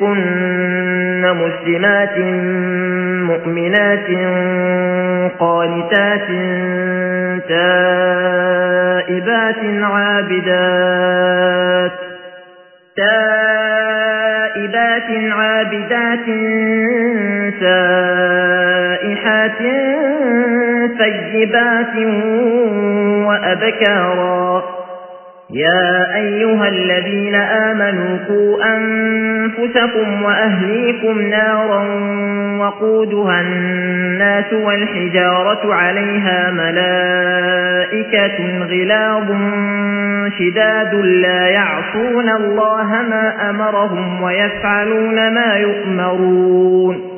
كن مسلمات مؤمنات قانتات تائبات عابدات تائبات عابدات سائحات ثيبات وأبكارا يا أيها الذين آمنوا قوا أنفسكم وأهليكم نارا وقودها الناس والحجارة عليها ملائكة غلاظ شداد لا يعصون الله ما أمرهم ويفعلون ما يؤمرون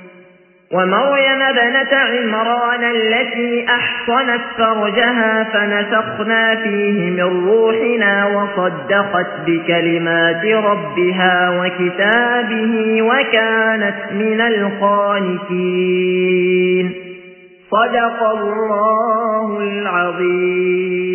ومريم بنت عمران التي أحصنت فرجها فنسخنا فيه من روحنا وصدقت بكلمات ربها وكتابه وكانت من القانتين. صدق الله العظيم.